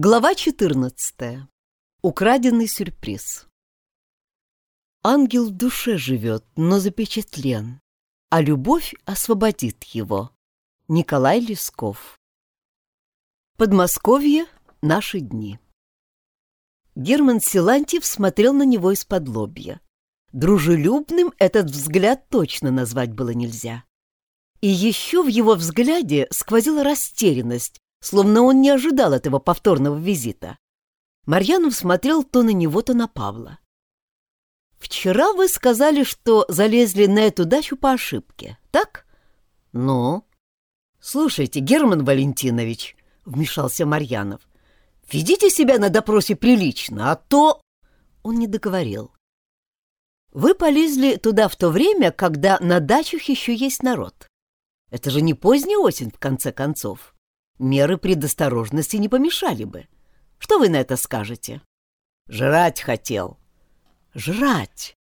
Глава 14. Украденный сюрприз. Ангел в душе живет, но запечатлен, а любовь освободит его. Николай Лесков. Подмосковье. Наши дни. Герман Силантьев смотрел на него из-под лобья. Дружелюбным этот взгляд точно назвать было нельзя. И еще в его взгляде сквозила растерянность, словно он не ожидал этого повторного визита. Марьянов смотрел то на него, то на Павла. «Вчера вы сказали, что залезли на эту дачу по ошибке, так?» «Ну?» «Слушайте, Герман Валентинович», — вмешался Марьянов, — «ведите себя на допросе прилично, а то...» Он не договорил. «Вы полезли туда в то время, когда на дачах еще есть народ. Это же не поздняя осень, в конце концов меры предосторожности не помешали бы. Что вы на это скажете? Жрать хотел. Жрать.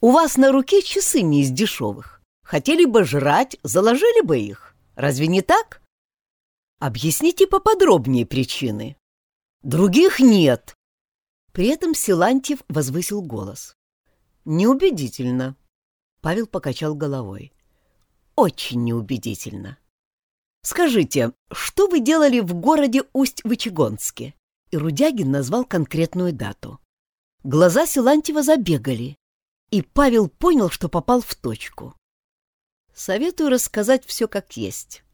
У вас на руке часы не из дешевых. Хотели бы жрать, заложили бы их. Разве не так? Объясните поподробнее причины. Других нет. При этом Силантьев возвысил голос. Неубедительно. Павел покачал головой. Очень неубедительно. Скажите, что вы делали в городе Усть-Вычегонске?» И Рудягин назвал конкретную дату. Глаза Силантьева забегали, и Павел понял, что попал в точку. Советую рассказать все как есть.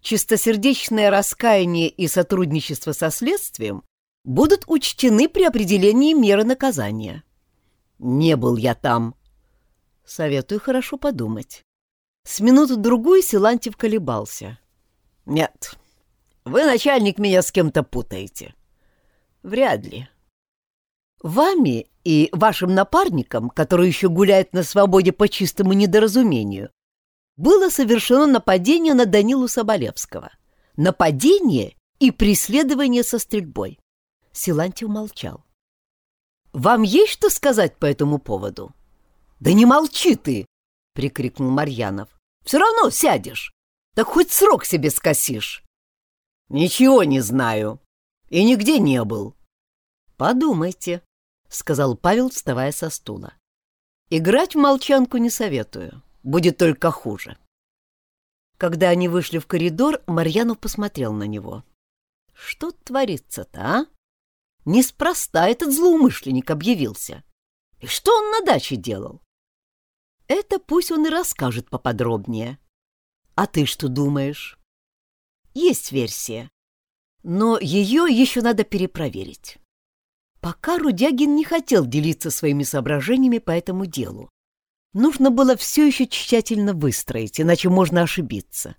Чистосердечное раскаяние и сотрудничество со следствием будут учтены при определении меры наказания. Не был я там. Советую хорошо подумать. С минуту-другую Силантьев колебался. Нет, вы, начальник, меня с кем-то путаете. Вряд ли. Вами и вашим напарником, который еще гуляет на свободе по чистому недоразумению, было совершено нападение на Данилу Соболевского. Нападение и преследование со стрельбой. Силантьев молчал. «Вам есть что сказать по этому поводу?» «Да не молчи ты!» — прикрикнул Марьянов. «Все равно сядешь. Так хоть срок себе скосишь. Ничего не знаю. И нигде не был. Подумайте, сказал Павел, вставая со стула. Играть в молчанку не советую. Будет только хуже. Когда они вышли в коридор, Марьянов посмотрел на него. Что творится-то, а? Неспроста этот злоумышленник объявился. И что он на даче делал? Это пусть он и расскажет поподробнее. А ты что думаешь? Есть версия, но ее еще надо перепроверить. Пока Рудягин не хотел делиться своими соображениями по этому делу. Нужно было все еще тщательно выстроить, иначе можно ошибиться.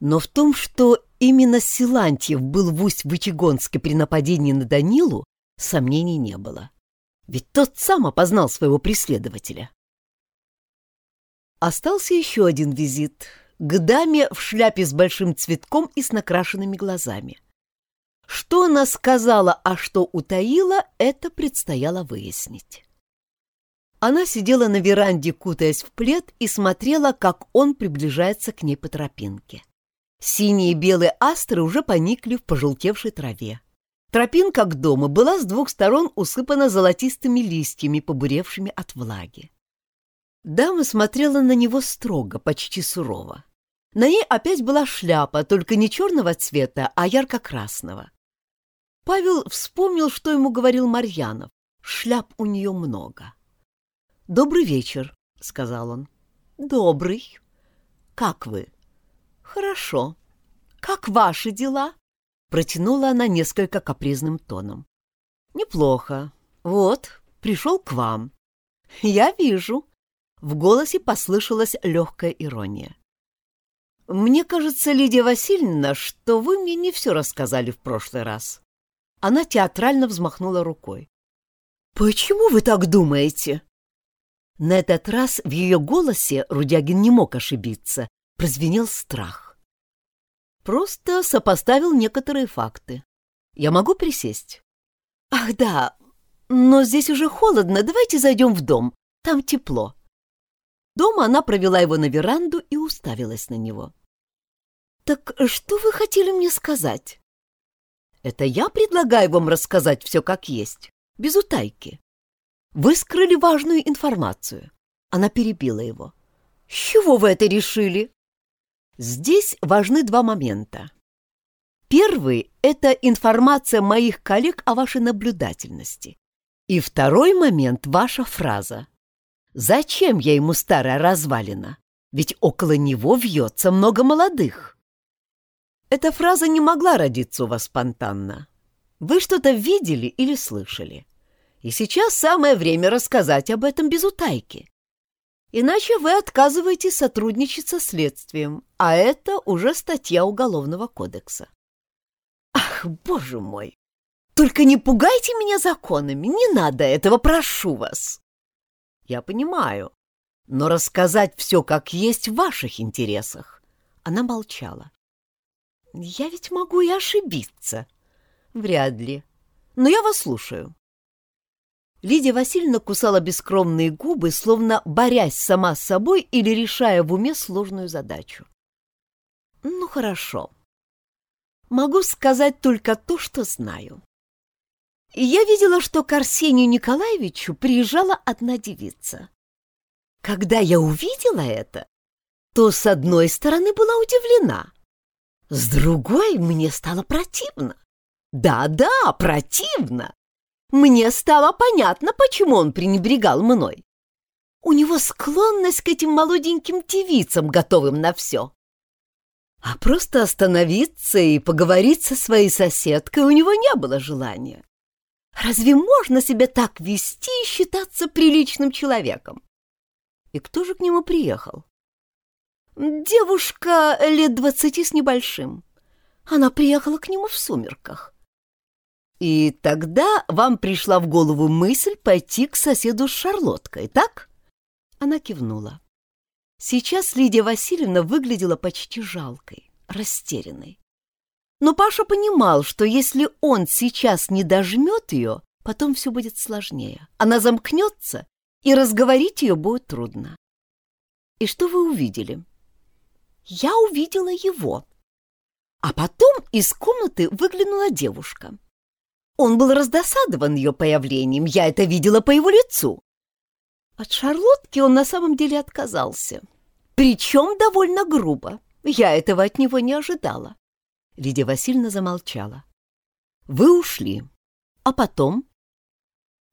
Но в том, что именно Силантьев был в Усть-Вычегонске при нападении на Данилу, сомнений не было. Ведь тот сам опознал своего преследователя. Остался еще один визит к даме в шляпе с большим цветком и с накрашенными глазами. Что она сказала, а что утаила, это предстояло выяснить. Она сидела на веранде, кутаясь в плед, и смотрела, как он приближается к ней по тропинке. Синие и белые астры уже поникли в пожелтевшей траве. Тропинка к дому была с двух сторон усыпана золотистыми листьями, побуревшими от влаги. Дама смотрела на него строго, почти сурово. На ней опять была шляпа, только не черного цвета, а ярко-красного. Павел вспомнил, что ему говорил Марьянов. Шляп у нее много. «Добрый вечер», — сказал он. «Добрый. Как вы?» «Хорошо. Как ваши дела?» Протянула она несколько капризным тоном. «Неплохо. Вот, пришел к вам». «Я вижу», в голосе послышалась легкая ирония. «Мне кажется, Лидия Васильевна, что вы мне не все рассказали в прошлый раз». Она театрально взмахнула рукой. «Почему вы так думаете?» На этот раз в ее голосе Рудягин не мог ошибиться, прозвенел страх. Просто сопоставил некоторые факты. Я могу присесть? Ах, да, но здесь уже холодно, давайте зайдем в дом, там тепло. Дома она провела его на веранду и уставилась на него. «Так что вы хотели мне сказать?» Это я предлагаю вам рассказать все как есть, без утайки. Вы скрыли важную информацию. Она перебила его. С чего вы это решили? Здесь важны два момента. Первый — это информация моих коллег о вашей наблюдательности. И второй момент — ваша фраза. Зачем я ему старая развалина? Ведь около него вьется много молодых. Эта фраза не могла родиться у вас спонтанно. Вы что-то видели или слышали. И сейчас самое время рассказать об этом без утайки. Иначе вы отказываетесь сотрудничать со следствием, а это уже статья Уголовного кодекса. Ах, боже мой! Только не пугайте меня законами, не надо этого, прошу вас. Я понимаю, но рассказать все как есть в ваших интересах. Она молчала. Я ведь могу и ошибиться. Вряд ли. Но я вас слушаю. Лидия Васильевна кусала бескромные губы, словно борясь сама с собой или решая в уме сложную задачу. Ну, хорошо. Могу сказать только то, что знаю. Я видела, что к Арсению Николаевичу приезжала одна девица. Когда я увидела это, то с одной стороны была удивлена, с другой мне стало противно. Да-да, противно. Мне стало понятно, почему он пренебрегал мной. У него склонность к этим молоденьким девицам, готовым на все. А просто остановиться и поговорить со своей соседкой у него не было желания. Разве можно себя так вести и считаться приличным человеком? И кто же к нему приехал? Девушка лет двадцати с небольшим. Она приехала к нему в сумерках. И тогда вам пришла в голову мысль пойти к соседу с Шарлоткой, так? Она кивнула. Сейчас Лидия Васильевна выглядела почти жалкой, растерянной. Но Паша понимал, что если он сейчас не дожмет ее, потом все будет сложнее. Она замкнется, и разговорить ее будет трудно. И что вы увидели? Я увидела его. А потом из комнаты выглянула девушка. Он был раздосадован ее появлением, я это видела по его лицу. От Шарлотки он на самом деле отказался. Причем довольно грубо. Я этого от него не ожидала. Лидия Васильевна замолчала. «Вы ушли. А потом?»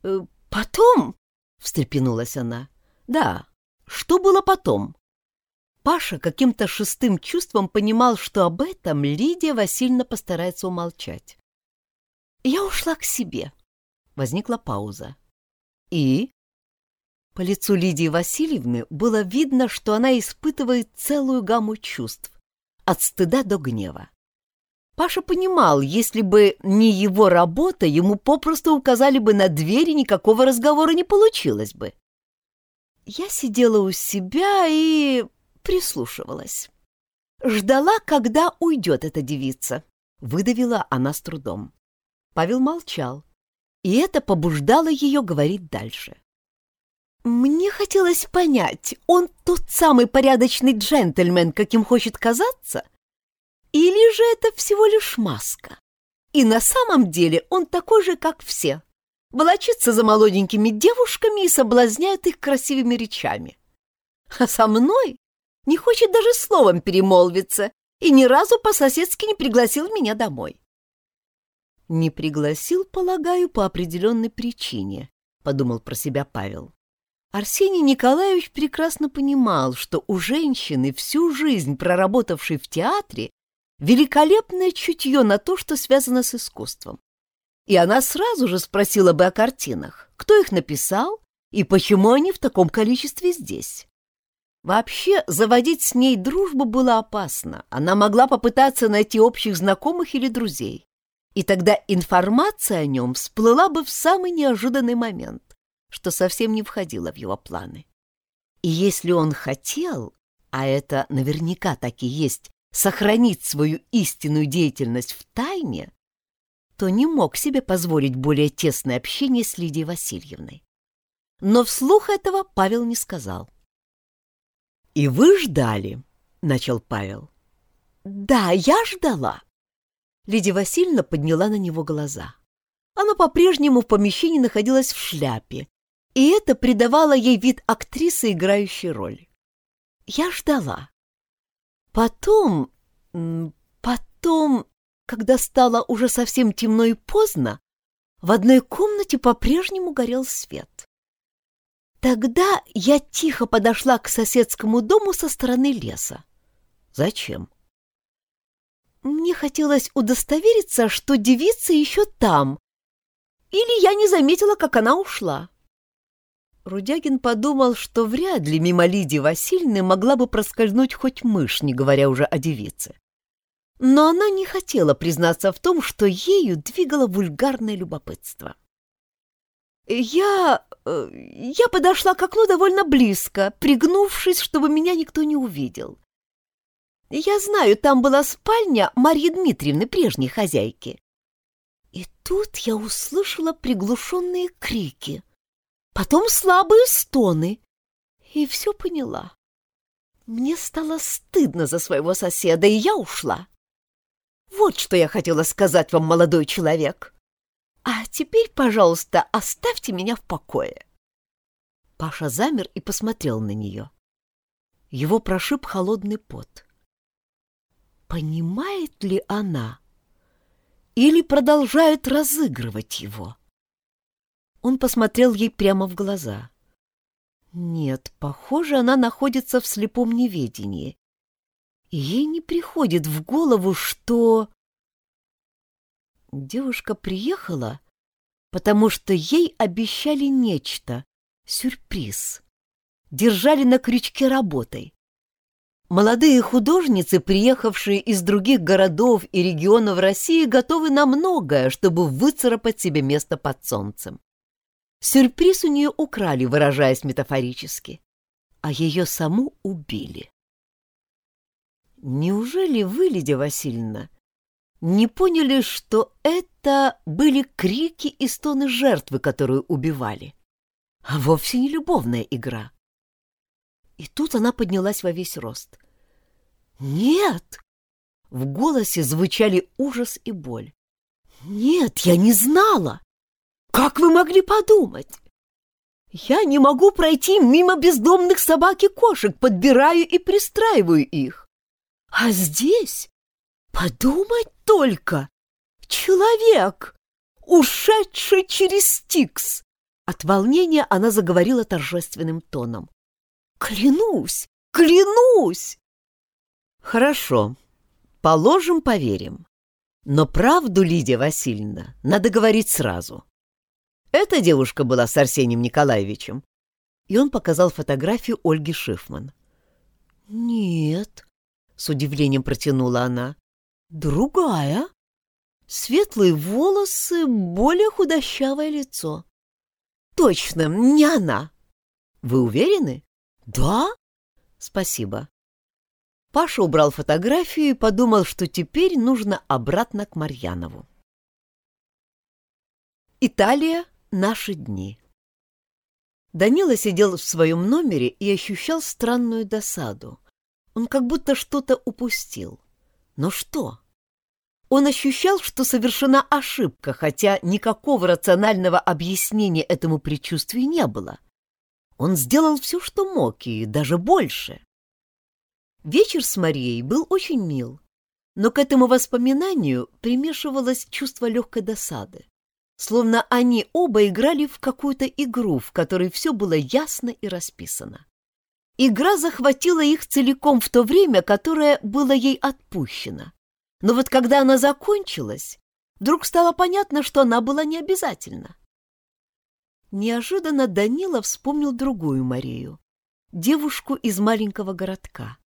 «Э, «Потом?» — встрепенулась она. «Да. Что было потом?» Паша каким-то шестым чувством понимал, что об этом Лидия Васильевна постарается умолчать. «Я ушла к себе». Возникла пауза. «И?» По лицу Лидии Васильевны было видно, что она испытывает целую гамму чувств, от стыда до гнева. Паша понимал, если бы не его работа, ему попросту указали бы на дверь, и никакого разговора не получилось бы. Я сидела у себя и прислушивалась. Ждала, когда уйдет эта девица. Выдавила она с трудом. Павел молчал, и это побуждало ее говорить дальше. Мне хотелось понять, он тот самый порядочный джентльмен, каким хочет казаться? Или же это всего лишь маска? И на самом деле он такой же, как все. Волочится за молоденькими девушками и соблазняет их красивыми речами. А со мной не хочет даже словом перемолвиться и ни разу по-соседски не пригласил меня домой. «Не пригласил, полагаю, по определенной причине», — подумал про себя Павел. Арсений Николаевич прекрасно понимал, что у женщины, всю жизнь проработавшей в театре, великолепное чутье на то, что связано с искусством. И она сразу же спросила бы о картинах, кто их написал и почему они в таком количестве здесь. Вообще, заводить с ней дружбу было опасно. Она могла попытаться найти общих знакомых или друзей. И тогда информация о нем всплыла бы в самый неожиданный момент что совсем не входило в его планы. И если он хотел, а это наверняка так и есть, сохранить свою истинную деятельность в тайне, то не мог себе позволить более тесное общение с Лидией Васильевной. Но вслух этого Павел не сказал. «И вы ждали?» — начал Павел. «Да, я ждала. Лидия Васильевна подняла на него глаза. Она по-прежнему в помещении находилась в шляпе, и это придавало ей вид актрисы, играющей роль. Я ждала. Потом, потом, когда стало уже совсем темно и поздно, в одной комнате по-прежнему горел свет. Тогда я тихо подошла к соседскому дому со стороны леса. Зачем? Мне хотелось удостовериться, что девица еще там, или я не заметила, как она ушла. Рудягин подумал, что вряд ли мимо Лидии Васильевны могла бы проскользнуть хоть мышь, не говоря уже о девице. Но она не хотела признаться в том, что ею двигало вульгарное любопытство. Я... Э, я подошла к окну довольно близко, пригнувшись, чтобы меня никто не увидел. Я знаю, там была спальня Марьи Дмитриевны, прежней хозяйки. И тут я услышала приглушенные крики — потом слабые стоны, и все поняла. Мне стало стыдно за своего соседа, и я ушла. Вот что я хотела сказать вам, молодой человек. А теперь, пожалуйста, оставьте меня в покое. Паша замер и посмотрел на нее. Его прошиб холодный пот. Понимает ли она? Или продолжает разыгрывать его? Он посмотрел ей прямо в глаза. Нет, похоже, она находится в слепом неведении. Ей не приходит в голову, что... Девушка приехала, потому что ей обещали нечто, сюрприз. Держали на крючке работой. Молодые художницы, приехавшие из других городов и регионов России, готовы на многое, чтобы выцарапать себе место под солнцем. Сюрприз у нее украли, выражаясь метафорически, а ее саму убили. Неужели вы, Лидия Васильевна, не поняли, что это были крики и стоны жертвы, которую убивали, а вовсе не любовная игра? И тут она поднялась во весь рост. «Нет!» В голосе звучали ужас и боль. «Нет, я не знала! Как вы могли подумать? Я не могу пройти мимо бездомных собак и кошек, подбираю и пристраиваю их. А здесь, подумать только, человек, ушедший через Стикс. От волнения она заговорила торжественным тоном. Клянусь, клянусь! Хорошо, положим, поверим. Но правду, Лидия Васильевна, надо говорить сразу. Эта девушка была с Арсением Николаевичем. И он показал фотографию Ольги Шифман. «Нет», — с удивлением протянула она, — «другая. Светлые волосы, более худощавое лицо». «Точно, не она». «Вы уверены?» «Да». «Спасибо». Паша убрал фотографию и подумал, что теперь нужно обратно к Марьянову. Италия, Наши дни. Данила сидел в своем номере и ощущал странную досаду. Он как будто что-то упустил. Но что? Он ощущал, что совершена ошибка, хотя никакого рационального объяснения этому предчувствию не было. Он сделал все, что мог, и даже больше. Вечер с Марией был очень мил, но к этому воспоминанию примешивалось чувство легкой досады словно они оба играли в какую-то игру, в которой все было ясно и расписано. Игра захватила их целиком в то время, которое было ей отпущено. Но вот когда она закончилась, вдруг стало понятно, что она была не обязательна. Неожиданно Данила вспомнил другую Марию, девушку из маленького городка.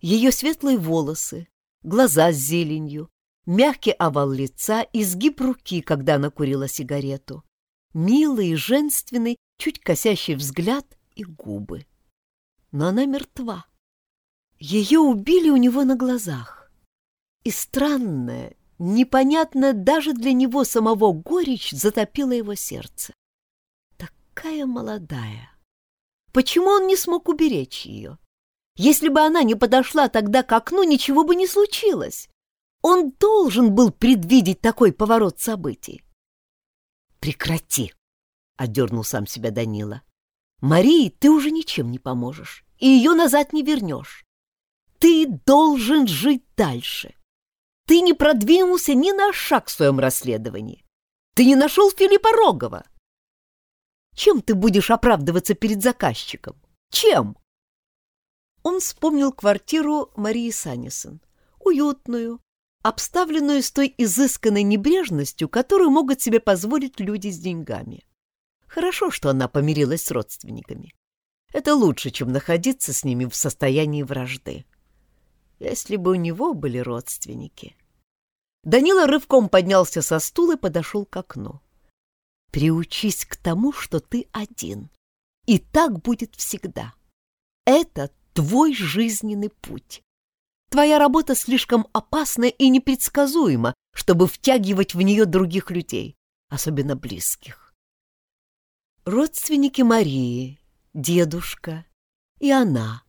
Ее светлые волосы, глаза с зеленью, мягкий овал лица, изгиб руки, когда она курила сигарету, милый и женственный, чуть косящий взгляд и губы. Но она мертва. Ее убили у него на глазах. И странная, непонятная даже для него самого горечь затопила его сердце. Такая молодая. Почему он не смог уберечь ее? Если бы она не подошла тогда к окну, ничего бы не случилось. Он должен был предвидеть такой поворот событий. «Прекрати!» — отдернул сам себя Данила. «Марии ты уже ничем не поможешь, и ее назад не вернешь. Ты должен жить дальше. Ты не продвинулся ни на шаг в своем расследовании. Ты не нашел Филиппа Рогова. Чем ты будешь оправдываться перед заказчиком? Чем? Он вспомнил квартиру Марии Саннисон. Уютную, обставленную с той изысканной небрежностью, которую могут себе позволить люди с деньгами. Хорошо, что она помирилась с родственниками. Это лучше, чем находиться с ними в состоянии вражды. Если бы у него были родственники. Данила рывком поднялся со стула и подошел к окну. Приучись к тому, что ты один. И так будет всегда. Это твой жизненный путь. Твоя работа слишком опасна и непредсказуема, чтобы втягивать в нее других людей, особенно близких. Родственники Марии, дедушка и она,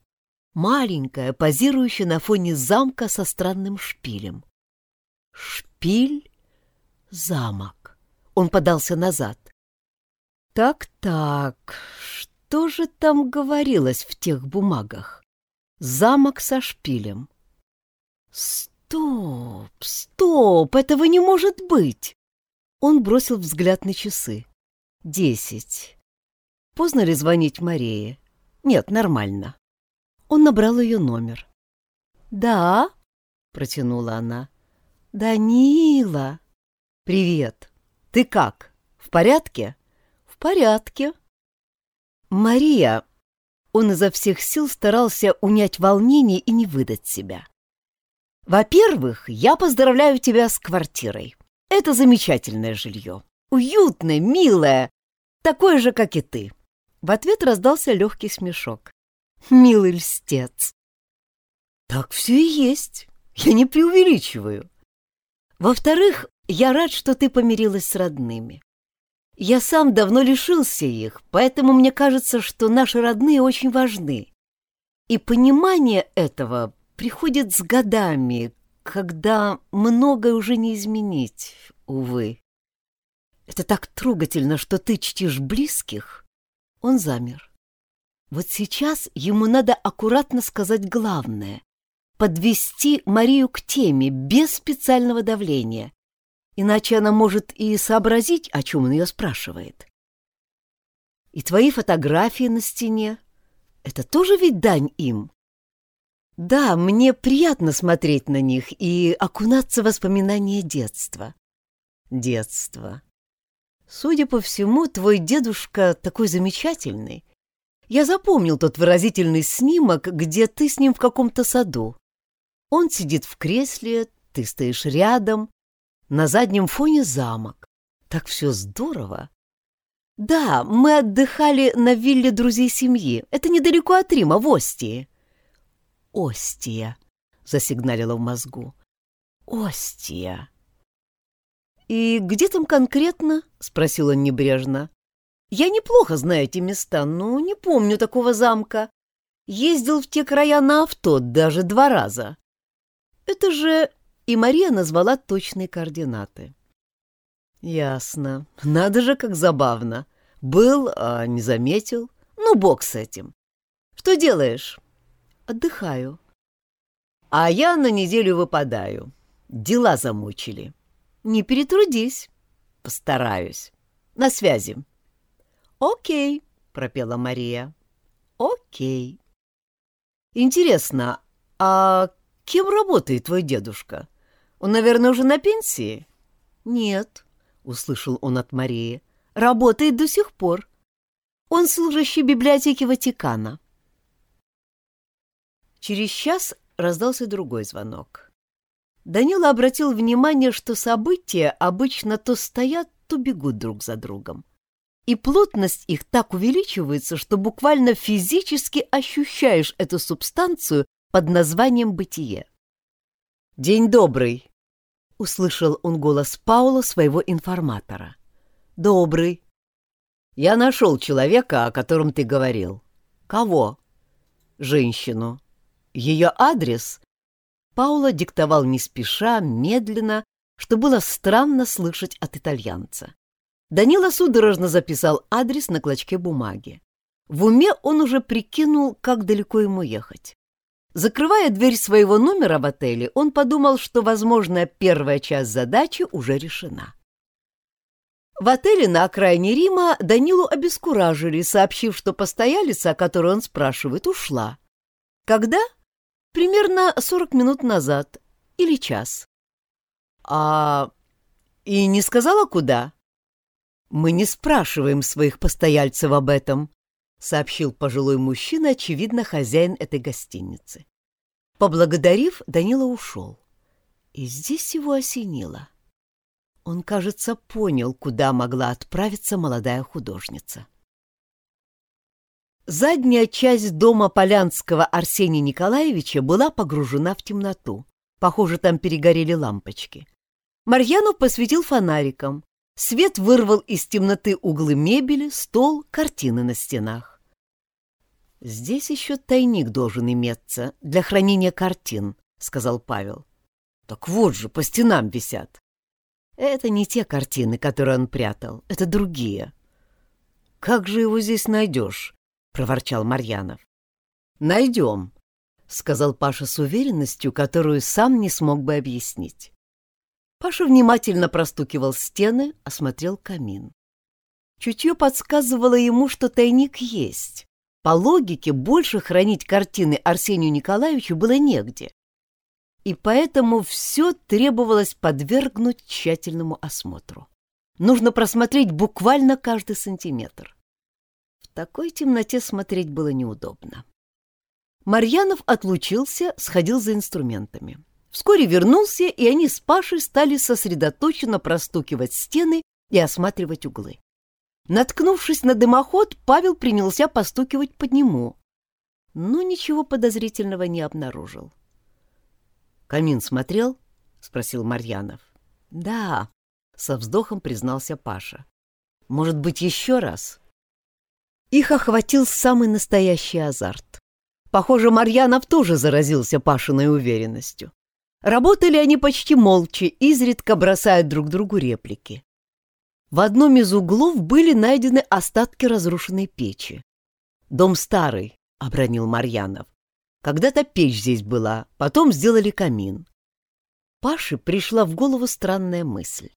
маленькая, позирующая на фоне замка со странным шпилем. Шпиль — замок. Он подался назад. Так-так, что же там говорилось в тех бумагах? Замок со шпилем. Стоп, стоп, этого не может быть. Он бросил взгляд на часы. Десять. Поздно ли звонить Марии? Нет, нормально. Он набрал ее номер. «Да?» — протянула она. «Данила!» «Привет!» Ты как? В порядке? В порядке. Мария, он изо всех сил старался унять волнение и не выдать себя. Во-первых, я поздравляю тебя с квартирой. Это замечательное жилье. Уютное, милое, такое же, как и ты. В ответ раздался легкий смешок. Милый льстец. Так все и есть. Я не преувеличиваю. Во-вторых, я рад, что ты помирилась с родными. Я сам давно лишился их, поэтому мне кажется, что наши родные очень важны. И понимание этого приходит с годами, когда многое уже не изменить, увы. Это так трогательно, что ты чтишь близких. Он замер. Вот сейчас ему надо аккуратно сказать главное — подвести Марию к теме без специального давления, иначе она может и сообразить, о чем он ее спрашивает. И твои фотографии на стене — это тоже ведь дань им? Да, мне приятно смотреть на них и окунаться в воспоминания детства. Детство. Судя по всему, твой дедушка такой замечательный. Я запомнил тот выразительный снимок, где ты с ним в каком-то саду. Он сидит в кресле, ты стоишь рядом, на заднем фоне замок. Так все здорово. Да, мы отдыхали на вилле друзей семьи. Это недалеко от Рима, в Остии. Остия, засигналила в мозгу. Остия. И где там конкретно? спросил он небрежно. Я неплохо знаю эти места, но не помню такого замка. Ездил в те края на авто даже два раза. Это же и Мария назвала точные координаты. «Ясно. Надо же, как забавно. Был, а не заметил. Ну, бог с этим. Что делаешь?» «Отдыхаю». «А я на неделю выпадаю. Дела замучили». «Не перетрудись». «Постараюсь. На связи». «Окей», — пропела Мария. «Окей». «Интересно, а кем работает твой дедушка?» Он, наверное, уже на пенсии? Нет, услышал он от Марии. Работает до сих пор. Он служащий библиотеки Ватикана. Через час раздался другой звонок. Данила обратил внимание, что события обычно то стоят, то бегут друг за другом. И плотность их так увеличивается, что буквально физически ощущаешь эту субстанцию под названием бытие. «День добрый!» услышал он голос Паула, своего информатора. «Добрый. Я нашел человека, о котором ты говорил. Кого?» «Женщину. Ее адрес?» Паула диктовал не спеша, медленно, что было странно слышать от итальянца. Данила судорожно записал адрес на клочке бумаги. В уме он уже прикинул, как далеко ему ехать. Закрывая дверь своего номера в отеле, он подумал, что, возможно, первая часть задачи уже решена. В отеле на окраине Рима Данилу обескуражили, сообщив, что постоялица, о которой он спрашивает, ушла. Когда? Примерно 40 минут назад или час. А... и не сказала, куда? Мы не спрашиваем своих постояльцев об этом, — сообщил пожилой мужчина, очевидно, хозяин этой гостиницы. Поблагодарив, Данила ушел. И здесь его осенило. Он, кажется, понял, куда могла отправиться молодая художница. Задняя часть дома Полянского Арсения Николаевича была погружена в темноту. Похоже, там перегорели лампочки. Марьянов посветил фонариком. Свет вырвал из темноты углы мебели, стол, картины на стенах. «Здесь еще тайник должен иметься для хранения картин», — сказал Павел. «Так вот же, по стенам висят». «Это не те картины, которые он прятал, это другие». «Как же его здесь найдешь?» — проворчал Марьянов. «Найдем», — сказал Паша с уверенностью, которую сам не смог бы объяснить. Паша внимательно простукивал стены, осмотрел камин. Чутье подсказывало ему, что тайник есть. По логике, больше хранить картины Арсению Николаевичу было негде. И поэтому все требовалось подвергнуть тщательному осмотру. Нужно просмотреть буквально каждый сантиметр. Такой темноте смотреть было неудобно. Марьянов отлучился, сходил за инструментами. Вскоре вернулся, и они с Пашей стали сосредоточенно простукивать стены и осматривать углы. Наткнувшись на дымоход, Павел принялся постукивать под нему, но ничего подозрительного не обнаружил. «Камин смотрел?» — спросил Марьянов. «Да», — со вздохом признался Паша. «Может быть, еще раз?» Их охватил самый настоящий азарт. Похоже, Марьянов тоже заразился Пашиной уверенностью. Работали они почти молча, изредка бросая друг другу реплики. В одном из углов были найдены остатки разрушенной печи. «Дом старый», — обронил Марьянов. «Когда-то печь здесь была, потом сделали камин». Паше пришла в голову странная мысль.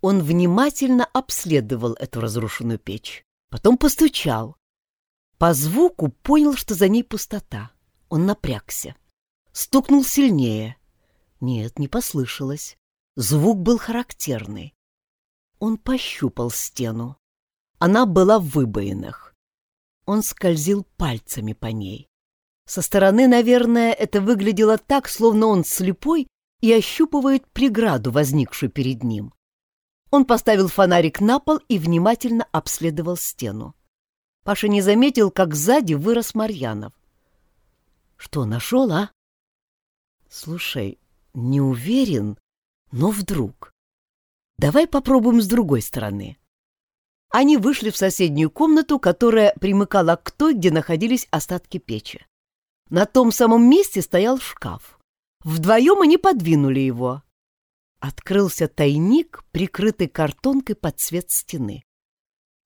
Он внимательно обследовал эту разрушенную печь, потом постучал. По звуку понял, что за ней пустота. Он напрягся. Стукнул сильнее — нет, не послышалось. Звук был характерный. Он пощупал стену. Она была в выбоинах. Он скользил пальцами по ней. Со стороны, наверное, это выглядело так, словно он слепой и ощупывает преграду, возникшую перед ним. Он поставил фонарик на пол и внимательно обследовал стену. Паша не заметил, как сзади вырос Марьянов. «Что, нашел, а?» «Слушай, не уверен, но вдруг. Давай попробуем с другой стороны. Они вышли в соседнюю комнату, которая примыкала к той, где находились остатки печи. На том самом месте стоял шкаф. Вдвоем они подвинули его. Открылся тайник, прикрытый картонкой под цвет стены.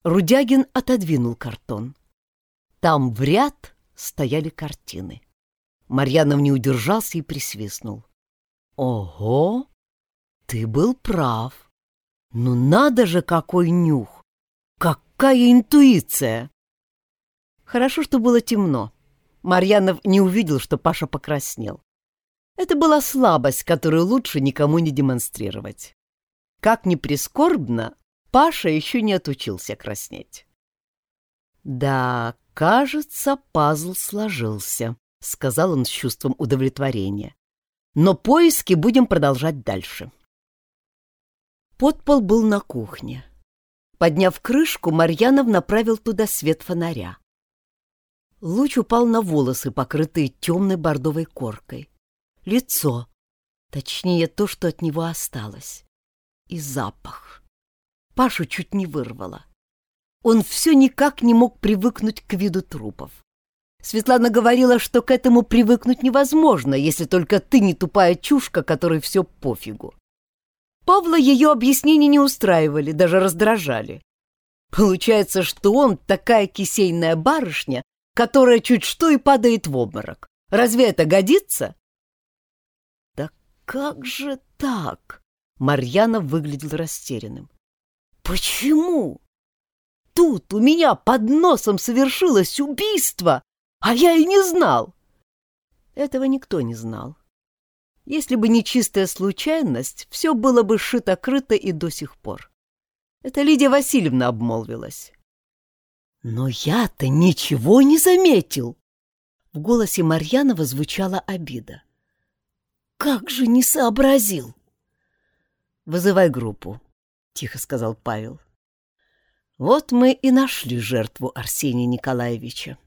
Рудягин отодвинул картон. Там в ряд стояли картины. Марьянов не удержался и присвистнул. Ого! Ты был прав. Ну надо же, какой нюх! Какая интуиция! Хорошо, что было темно. Марьянов не увидел, что Паша покраснел. Это была слабость, которую лучше никому не демонстрировать. Как ни прискорбно, Паша еще не отучился краснеть. «Да, кажется, пазл сложился», — сказал он с чувством удовлетворения. Но поиски будем продолжать дальше. Подпол был на кухне. Подняв крышку, Марьянов направил туда свет фонаря. Луч упал на волосы, покрытые темной бордовой коркой. Лицо, точнее то, что от него осталось. И запах. Пашу чуть не вырвало. Он все никак не мог привыкнуть к виду трупов. Светлана говорила, что к этому привыкнуть невозможно, если только ты не тупая чушка, которой все пофигу. Павла ее объяснения не устраивали, даже раздражали. Получается, что он такая кисейная барышня, которая чуть что и падает в обморок. Разве это годится? Как же так? Марьяна выглядел растерянным. Почему? Тут у меня под носом совершилось убийство, а я и не знал. Этого никто не знал. Если бы не чистая случайность, все было бы шито-крыто и до сих пор. Это Лидия Васильевна обмолвилась. Но я-то ничего не заметил. В голосе Марьянова звучала обида. Как же не сообразил? Вызывай группу, тихо сказал Павел. Вот мы и нашли жертву Арсения Николаевича.